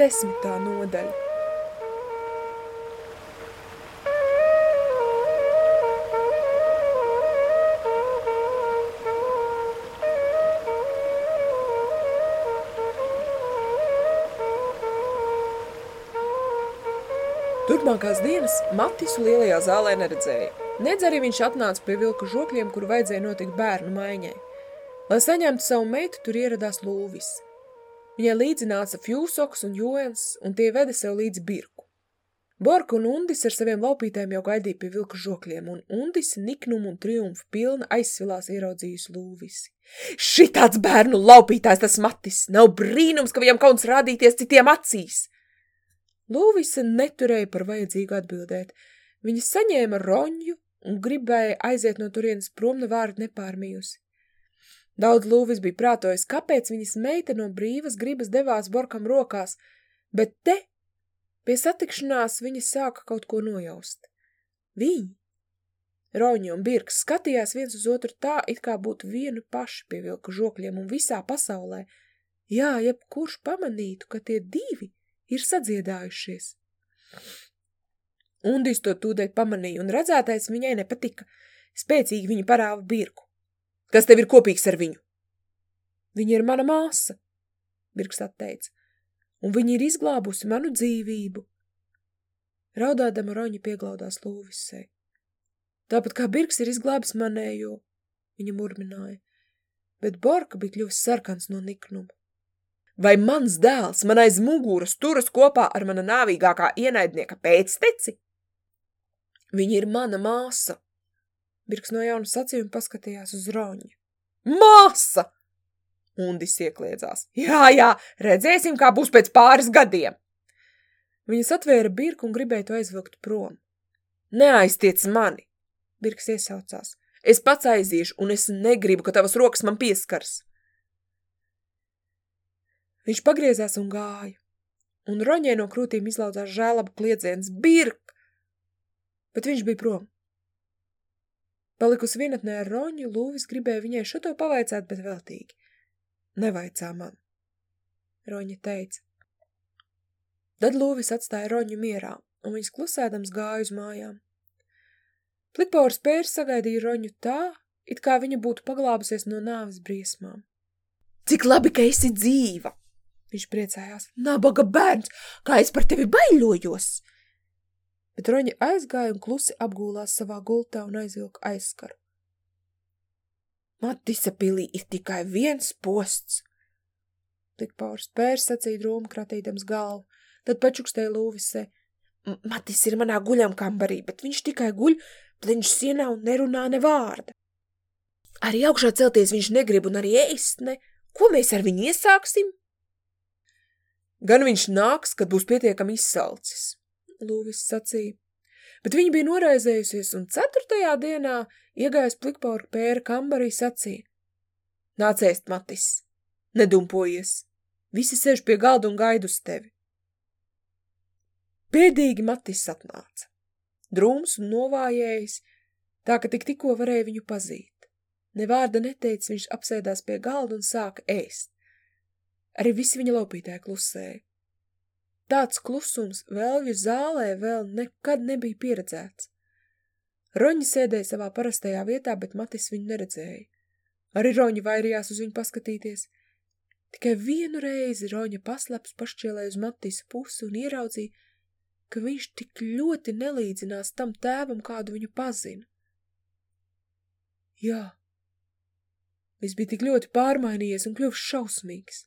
Desmitā nodaļa. Turpmākās dienas Matisu lielajā zālē neredzēja. Nedz arī viņš atnāca pie vilku žokļiem, kur vajadzēja notikt bērnu maiņai. Lai saņemtu savu meitu, tur ieradās Lūvis. Viņai līdzi nāca Fjūsoks un Joens, un tie veda sev līdzi birku. Borka un Undis ar saviem laupītēm jau gaidīja pie vilku žokļiem, un Undis niknumu un triumfu pilna aizsvilās ieraudzījusi Lūvisi. Šitāds bērnu laupītājs tas Matis! Nav brīnums, ka viņam kauns rādīties citiem acīs! Lūvise neturēja par vajadzīgu atbildēt. Viņa saņēma roņu un gribēja aiziet no turienes prom ne vārdu nepārmījusi. Daudz lūvis bija prātojis, kāpēc viņas meita no brīvas gribas devās Borkam rokās, bet te, pie satikšanās, viņa sāka kaut ko nojaust. Viņi, Roņa un Birks, skatījās viens uz otru tā, it kā būtu vienu paši pie vilku žokļiem un visā pasaulē. Jā, jebkurš pamanītu, ka tie divi ir sadziedājušies. Undis to tūdēt pamanīja, un redzētais viņai nepatika. Spēcīgi viņa parāva birku. Kas tev ir kopīgs ar viņu? Viņa ir mana māsa, Birks atteica, un viņa ir izglābusi manu dzīvību. Raudādama Roņa pieglaudās lūvisē. Tāpat kā Birks ir izglābis manējo, viņa murmināja, bet Borka bija kļuvis sarkans no niknuma. Vai mans dēls man aiz muguras turas kopā ar mana nāvīgākā ienaidnieka pēcteci? Viņa ir mana māsa. Birks no jauna sacīja un paskatījās uz Roņu. Māsa! Undis iekliedzās. Jā, jā, redzēsim, kā būs pēc pāris gadiem. Viņas atvēra birku un gribēja to aizvilkt prom. Neaiztiec mani, Birks iesaucās. Es pats aiziešu, un es negribu, ka tavas rokas man pieskars. Viņš pagriezās un gāja, un roņē no krūtīm izlaudzās žēlaba kliedziens Birk, bet viņš bija prom. Palikusi vienatnē ar roņu, Lūvis gribēja viņai šo to pavaicāt, bet veltīgi. Nevaicā man, roņa teica. Tad Lūvis atstāja roņu mierā, un viņas klusēdams gāja uz mājām. Plikpaurs pērs sagaidīja roņu tā, it kā viņa būtu paglābusies no nāves briesmām. Cik labi, ka esi dzīva! Viņš priecājās. Nabaga bērns, kā es par tevi baiļojos! Bet Roņa aizgāja un klusi apgūlās savā gultā un aizvilka aizskaru. Matisa pilī ir tikai viens posts. Tik paurs pērs sacīja drūmu kratīdams galvu, tad pačukstēja lūvisē. Matis ir manā guļam kambarī, bet viņš tikai guļ, plenš sienā un nerunā ne vārda. Arī augšā celties viņš negrib un arī ēst ne. Ko mēs ar viņu iesāksim? Gan viņš nāks, kad būs pietiekami izsalcis, Lūvis sacīja. Bet viņa bija noraizējusies, un ceturtajā dienā iegājis plikpauru pēra kambarī sacīja. Nācēst, Matis, nedumpojies, visi sēž pie galda un gaida uz tevi. Pēdīgi Matis atnāca, drūms un novājējis, tā ka tik tikko varēja viņu pazīt. Ne vārda neteica, viņš apsēdās pie galda un sāka ēst. Arī visi viņa laupītāji klusēja. Tāds klusums vēlvju zālē vēl nekad nebija pieredzēts. Roņi sēdēja savā parastajā vietā, bet Matis viņu neredzēja. Arī Roņi vairījās uz viņu paskatīties. Tikai vienu reizi Roņa paslaps pašķielēja uz Matisa pusi un ieraudzīja, ka viņš tik ļoti nelīdzinās tam tēvam, kādu viņu pazina. Jā, viss bija tik ļoti pārmainījies un kļuvis šausmīgs.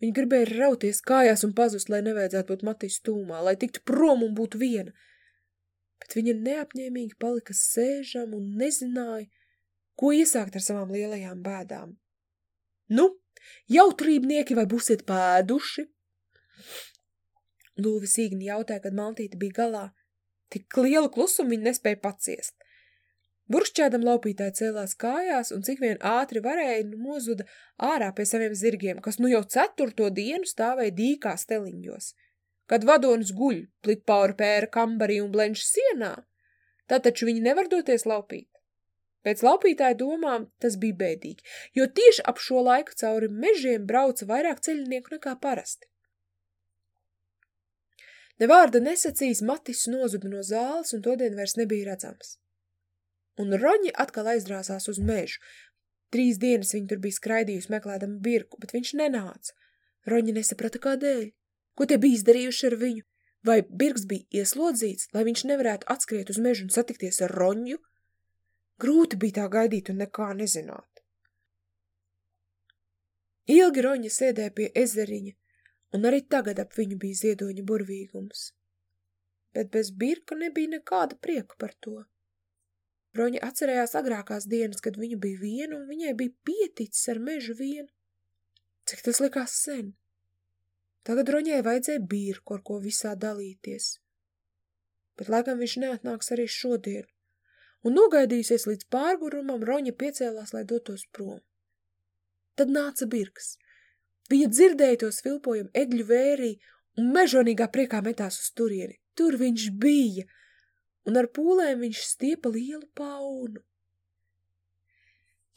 Viņa gribēja rauties kājās un pazust, lai nevajadzētu būt Matīs tūmā, lai tiktu prom un būtu viena. Bet viņa neapņēmīgi palika sēžam un nezināja, ko iesākt ar savām lielajām bēdām. Nu, jautrībnieki vai būsiet pēduši? Lūvis īgni jautāja, kad Maltīte bija galā. Tik lielu klusumu viņa nespēja paciest. Buršķēdam laupītāji cēlās kājās un cik vien ātri varēja nozuda ārā pie saviem zirgiem, kas nu jau ceturto dienu stāvēja dīkā steliņos. Kad vadonis guļ, plik pauri pēra kambarī un blenš sienā, tā taču viņi nevar doties laupīt. Pēc laupītāja domām tas bija bēdīgi, jo tieši ap šo laiku cauri mežiem brauca vairāk ceļinieku nekā parasti. Ne vārda nesacīs, Matis nozuda no zāles un todien vairs nebija redzams. Un Roņi atkal aizdrāsās uz mežu. Trīs dienas viņa tur bija skraidījusi meklēdama birku, bet viņš nenāca. Roņi nesaprata, kādēļ. Ko tie bija izdarījuši ar viņu? Vai Birks bija ieslodzīts, lai viņš nevarētu atskriet uz mežu un satikties ar Roņu? Grūti bija tā gaidīt un nekā nezināt. Ilgi Roņa sēdēja pie ezeriņa, un arī tagad ap viņu bija ziedoņa burvīgums. Bet bez Birka nebija nekāda prieka par to. Roņa atcerējās agrākās dienas, kad viņa bija viena, un viņai bija pieticis ar mežu vienu. Cik tas likās sen? Tagad Roņai vajadzēja birku, ar ko visā dalīties. Bet laikam viņš neatnāks arī šodien. Un nogaidījusies līdz pārgurumam, Roņa piecēlās, lai dotos prom. Tad nāca birks. Viņa dzirdēja to svilpojumu egļu vērī un mežonīgā priekā metās uz turieni. Tur viņš bija, un ar pūlēm viņš stiepa lielu paunu.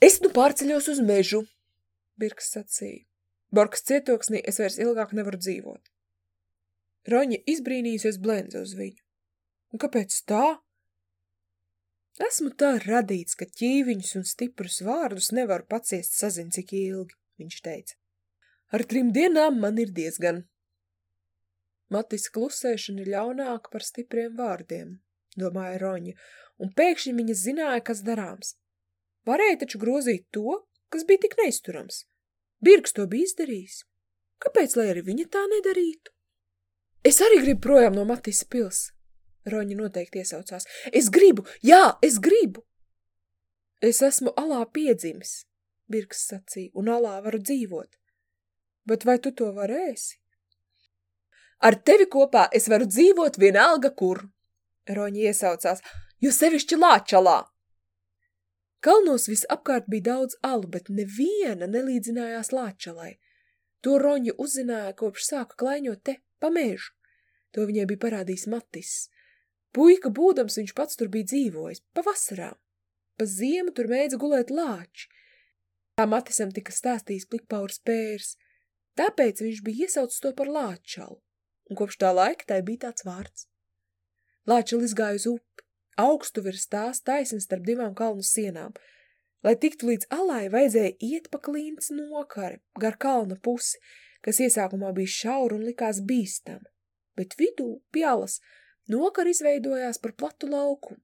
Es nu pārceļos uz mežu, birks sacīja. Borkas cietoksnī es vairs ilgāk nevaru dzīvot. Roņa izbrīnījusies blendza uz viņu. Un kāpēc tā? Esmu tā radīts, ka ķīviņus un stiprus vārdus nevaru paciest sazin cik ilgi, viņš teica. Ar trim dienām man ir diezgan. Matis klusēšana ir ļaunāka par stipriem vārdiem, domāja Roņa, un pēkšņi viņa zināja, kas darāms. Varēja taču grozīt to, kas bija tik neizturams. Birks to bija izdarījis. Kāpēc, lai arī viņa tā nedarītu? Es arī gribu projām no Matisa pils. Roņa noteikti iesaucās. Es gribu, jā, es gribu. Es esmu alā piedzimis, Birks sacīja, un alā varu dzīvot. Bet vai tu to varēsi? Ar tevi kopā es varu dzīvot vienalga kur, Roņa iesaucās, jo sevišķi lāčalā. Kalnos visapkārt bija daudz alu, bet neviena nelīdzinājās lāčalai. To Roņa uzzināja, kopš sāka klaiņot te, pa mežu. To viņai bija parādījis Matis. Puika būdams viņš pats tur bija dzīvojis, pa vasarām. Pa ziemu tur mēdza gulēt lāči. Tā Matisam tika stāstījis plikpaurs pērs, tāpēc viņš bija iesaucis to par lāčalu, un kopš tā laika tai bija tāds vārds. Lāčalis gāja uz upi, augstu virs tās taisni starp divām kalnu sienām. Lai tiktu līdz alai, vajadzēja iet pa klīns nokari, gar kalna pusi, kas iesākumā bija šaura un likās bīstama, bet vidū, pielas, nokari izveidojās par platu lauku.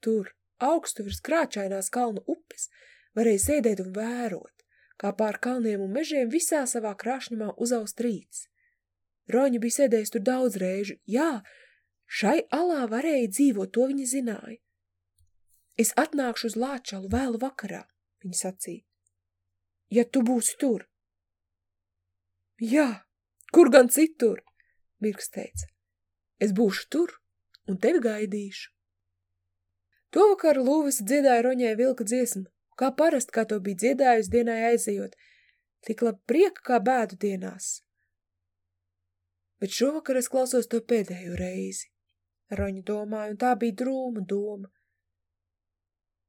Tur, augstu virs krāčainās kalnu upes, varēja sēdēt un vērot, kā pār kalniem un mežiem visā savā krāšņumā uzaust rīts. Roņa bija sēdējis tur daudz reižu, jā, Šai alā varēja dzīvot, to viņa zināja. Es atnākšu uz Lāčalu vēlu vakarā, viņa sacīja. Ja tu būsi tur. Jā, kur gan citur, Birks teica. Es būšu tur un tevi gaidīšu. To vakaru Lūvis dziedāja roņai vilka dziesmu, kā parasti, kā to bija dziedājusi dienai aizejot, tik labi prieka kā bēdu dienās. Bet šovakar es klausos to pēdējo reizi. Roņa domāja, un tā bija drūma doma.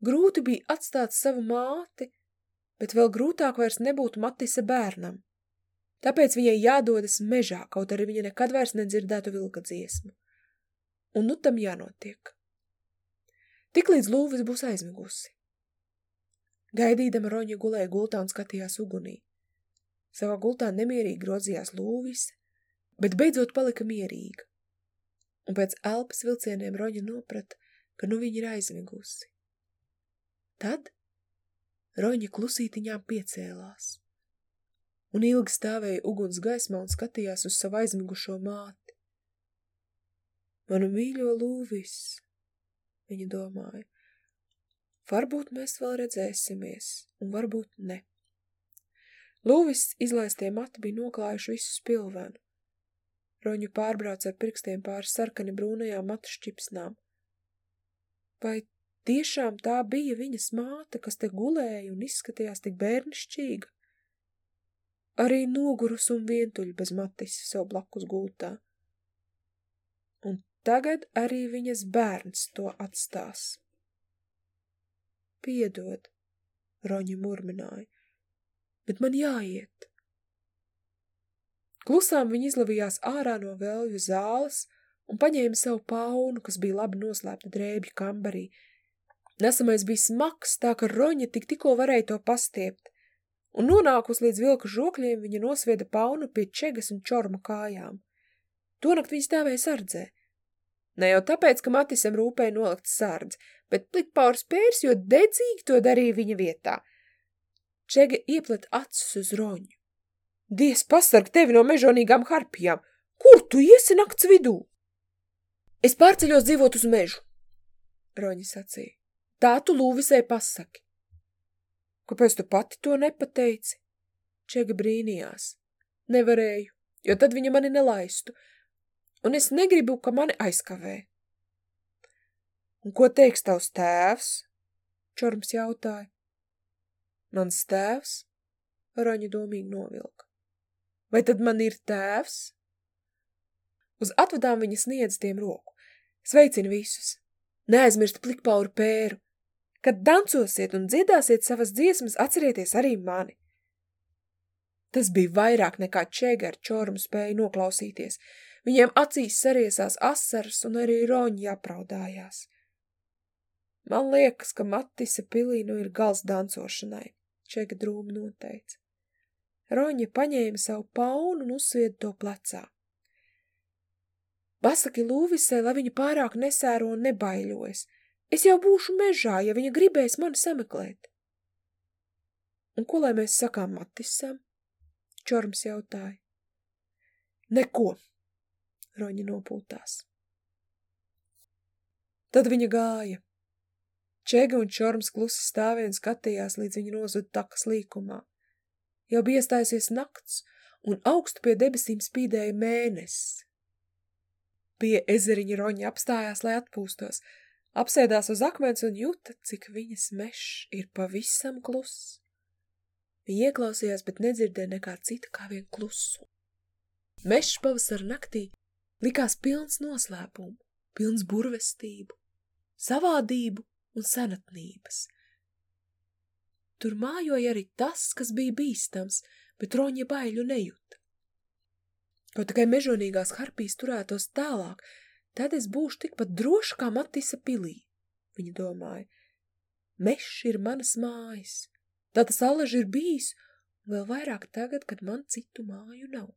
Grūti bija atstāt savu māti, bet vēl grūtāk vairs nebūtu Matisa bērnam. Tāpēc viņai jādodas mežā, kaut arī viņa nekad vairs nedzirdētu vilka dziesmu. Un nu tam jānotiek. Tiklīdz lūvis būs aizmigusi. Gaidīdama Roņa gulēja gultā un skatījās ugunī. Savā gultā nemierīgi grozījās lūvis, bet beidzot palika mierīga un pēc elpas vilcieniem Roņa noprata, ka nu viņa ir aizmigusi. Tad Roņa klusītiņām piecēlās un ilgi stāvēja uguns gaismā un skatījās uz savu aizmigušo māti. Manu mīļo lūvis, viņa domāja, varbūt mēs vēl redzēsimies, un varbūt ne. Lūvis izlaistie mati bija noklājuši visu spilvenu. Roņu pārbrauc ar pirkstiem pāri sarkani brūnajām matu šķipsnām. Vai tiešām tā bija viņas māte, kas te gulēja un izskatījās tik bērnišķīga? Arī nogurus un vientuļ bez matis sev blakus gultā. Un tagad arī viņas bērns to atstās. Piedod, Roņa murmināja, bet man jāiet. Klusām viņi izlavījās ārā no vēlju zāles un paņēma savu paunu, kas bija labi noslēpta drēbju kambarī. Nesamais bija smags, tā ka Roņa tik tikko varēja to pastiept, un nonākus līdz vilku žokļiem, viņa nosvieda paunu pie čegas un čorma kājām. Tonakt viņa stāvēja sardzē. Ne jau tāpēc, ka Matisam rūpēja nolikt sardz, bet plikpaurs pērs, jo dedzīgi to darīja viņa vietā. Čega ieplet acis uz Roņu. Dievs pasarg tevi no mežonīgām harpijām! Kur tu iesi nakts vidū? Es pārceļos dzīvot uz mežu, Roņa sacīja. Tā tu lūvisē pasaki. Kāpēc tu pati to nepateici? Čega brīnījās. Nevarēju, jo tad viņa mani nelaistu, un es negribu, ka mani aizkavē. Un ko teiks tavs tēvs? Čorms jautāja. Mans tēvs? Roņa domīgi novilka. Vai tad man ir tēvs? Uz atvadām viņa sniedz tiem roku. Sveicinu visus! Neaizmirst plikpauru pēru! Kad dancosiet un dziedāsiet savas dziesmas, atcerieties arī mani! Tas bija vairāk nekā Čega ar čormu spēja noklausīties. Viņiem acīs sariesās asaras un arī roņi apraudājās. Man liekas, ka Matisa pilī nu ir gals dancošanai, Čega drūmi noteica. Roņa paņēma savu paunu un uzsvieda to plecā. Pasaki Lūvisai, lai viņa pārāk nesēro un nebaiļojas. Es jau būšu mežā, ja viņa gribēs mani sameklēt. Un ko lai mēs sakām Matisam? Čorms jautāja. Neko, Roņa nopūtās. Tad viņa gāja. Čega un Čorms klusi stāvien skatījās, līdz viņa nozuda takas līkumā. Jau bija iestājusies nakts, un augstu pie debesīm spīdēja mēnesis. Pie ezeriņa roņa apstājās, lai atpūstos, apsēdās uz akmens un juta, cik viņas mešs ir pavisam kluss. Viņa ieklausījās, bet nedzirdēja nekā cita kā vien klusu. Mešs pavasara naktī likās pilns noslēpumu, pilns burvestību, savādību un senatnības – Tur mājoja arī tas, kas bija bīstams, bet roņa baiļu nejuta. Kaut tikai mežonīgās harpijas turētos tālāk, tad es būšu tikpat droši kā Matisa pilī, viņa domāja. Mešs ir manas mājas, tā tas alaži ir bijis, un vēl vairāk tagad, kad man citu māju nav.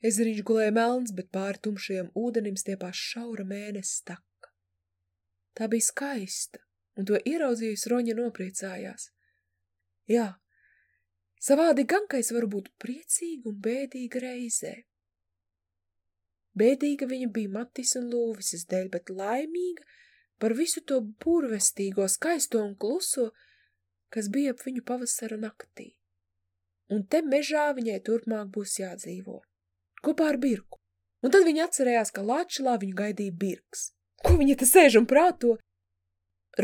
Ezeriņš gulēja melns, bet pāri tumšajam ūdenim stiepās šaura mēnesis taka. Tā bija skaista, un to ieraudzījusi Roņa nopriecājās. Jā, savādi gan, ka es varu būt priecīga un bēdīga reizē. Bēdīga viņa bija Matis un Lūvises dēļ, bet laimīga par visu to burvestīgo, skaisto un kluso, kas bija ap viņu pavasara naktī. Un te mežā viņai turpmāk būs jādzīvo. Kopā ar Birku. Un tad viņa atcerējās, ka Lāčilā viņu gaidīja Birks. Ko viņa te sēž un prāto?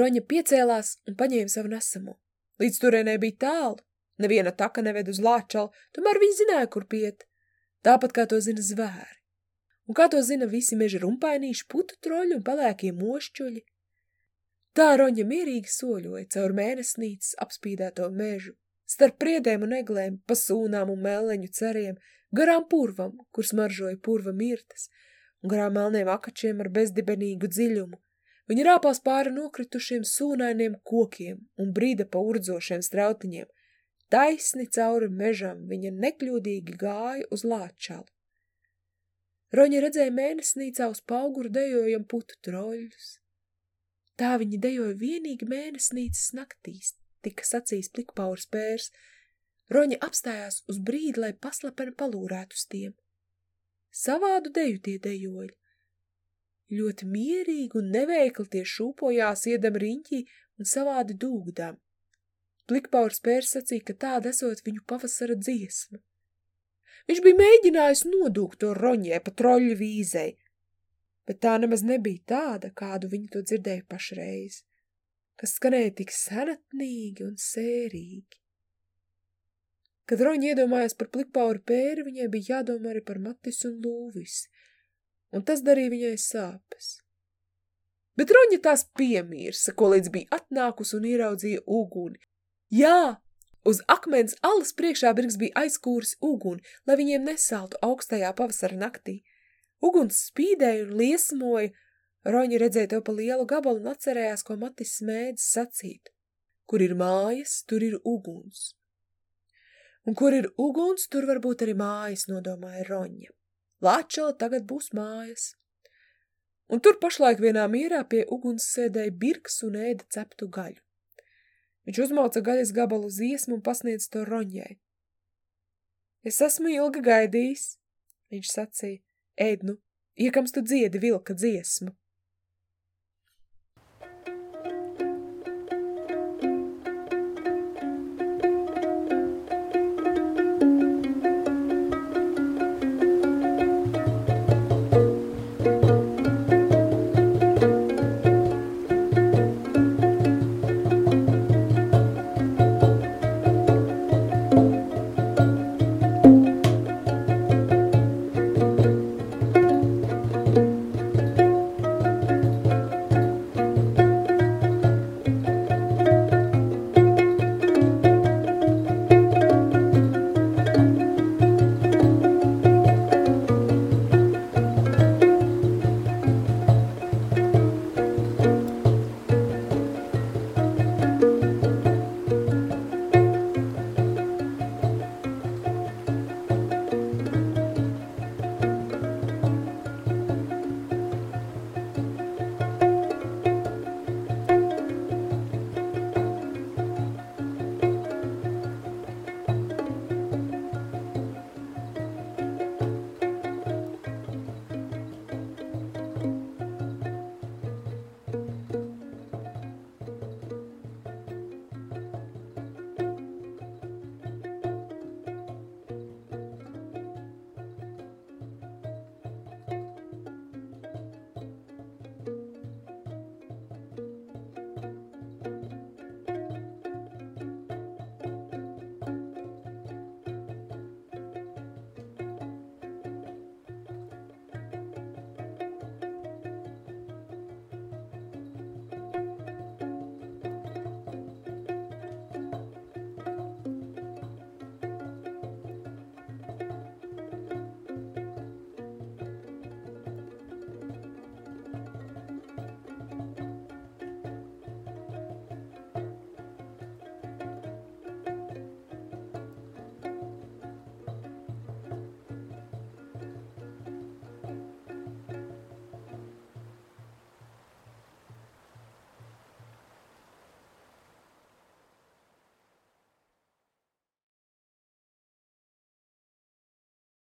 Roņa piecēlās un paņēma savu nesamo. Līdz turienē bija tālu, neviena taka neved uz lāčalu, tomēr viņi zināja, kur piet. Tāpat kā to zina zvēri. Un kā to zina visi meža rumpainīši, putu troļi un pelēkie mošķuļi. Tā Roņa mierīgi soļoja caur mēnesnīcas apspīdēto mežu, starp priedēm un eglēm, pa sūnām un melleņu ceriem, garām purvam, kur smaržoja purva mirtas, un garām melniem akačiem ar bezdibenīgu dziļumu, Viņa rāpās pāri nokritušiem sūnainiem kokiem un brīda pa urdzošiem strautiņiem. Taisni cauri mežam viņa nekļūdīgi gāja uz lāčalu. Roņa redzēja mēnesnīcā uz pauguru dejojam putu troļļus. Tā viņi dejoja vienīgi mēnesnīcas naktīs, tika sacījis plikpaurs pērs. Roņa apstājās uz brīdi, lai paslepeni palūrētu uz tiem. Savādu deju tie dejoļi, Ļoti mierīgi un neveikli tie šūpojās iedam riņķī un savādi dūgdām. Plikpaurs pērs sacīja, ka tāda esot viņu pavasara dziesma. Viņš bija mēģinājis nodūkt to roņē pa troļu vīzei, bet tā nemaz nebija tāda, kādu viņi to dzirdēja pašreiz, kas skanēja tik senatnīgi un sērīgi. Kad roņa iedomājās par plikpauru pēri, viņai bija jādomā arī par Matis un Lūvisi, un tas darīja viņai sāpes. Bet Roņa tās piemīrsa, ko līdz bija atnākus un ieraudzīja uguni. Jā, uz akmens alas priekšā Birgs bija aizkūris uguni, lai viņiem nesaltu augstajā pavasara naktī. Uguns spīdēja un liesmoja, Roņa redzēja to pa lielu gabalu un atcerējās, ko Matis smēdz sacīt. Kur ir mājas, tur ir uguns. Un kur ir uguns, tur var būt arī mājas, nodomāja Roņa. Lāčela tagad būs mājas. Un tur pašlaik vienā mierā pie uguns sēdēja birks un ēda ceptu gaļu. Viņš uzmauca gaļas gabalu ziesmu un pasniedz to Roņai. Es esmu ilgi gaidījis, viņš sacīja, ēd nu, iekams tu dziedi vilka dziesmu.